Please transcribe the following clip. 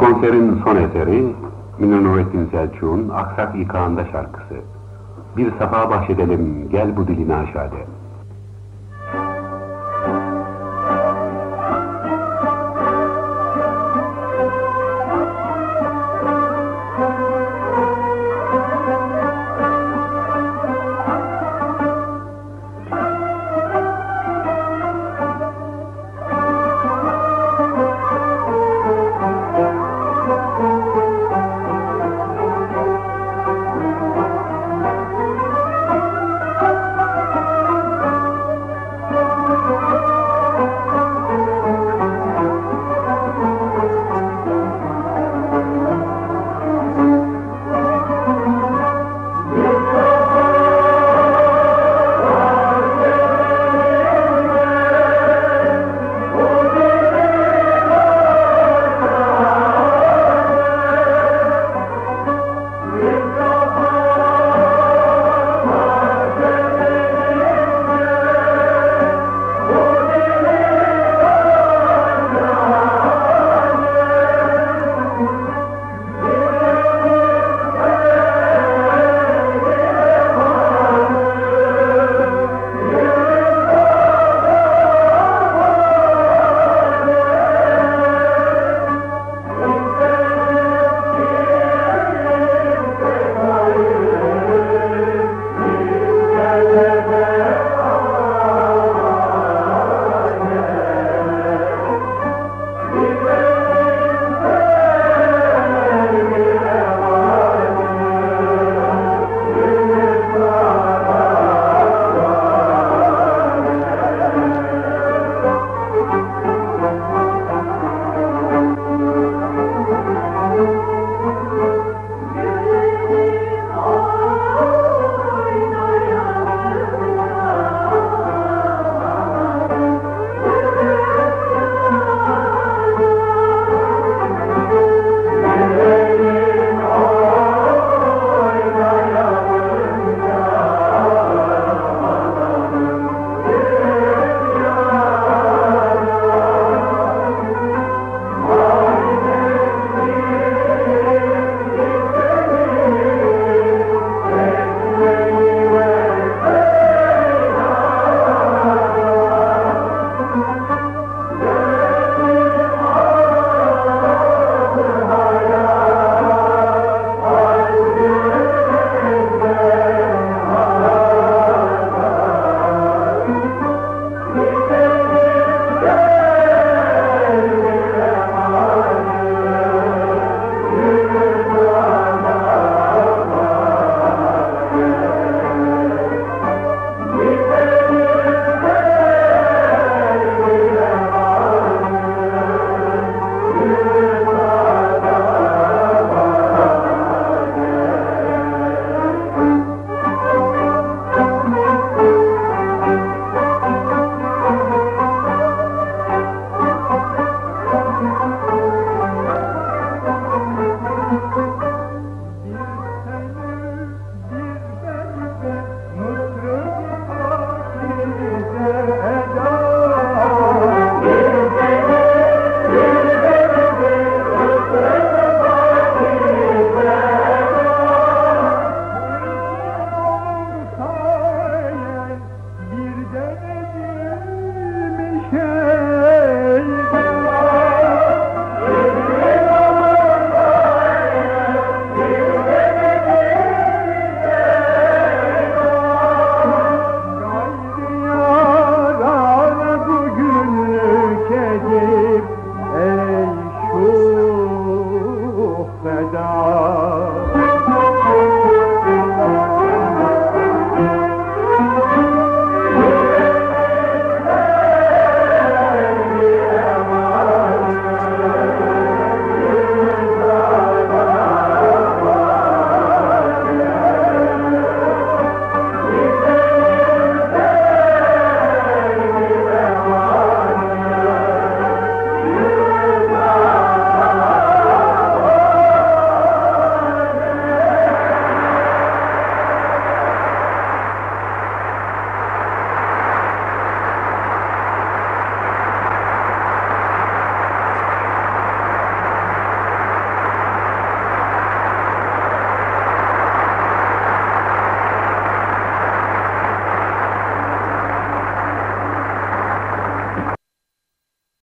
Konserin son eseri Münir Nurettin Selçuk'un Aksak İkağında şarkısı. Bir safa bahşedelim gel bu dilini aşağıda.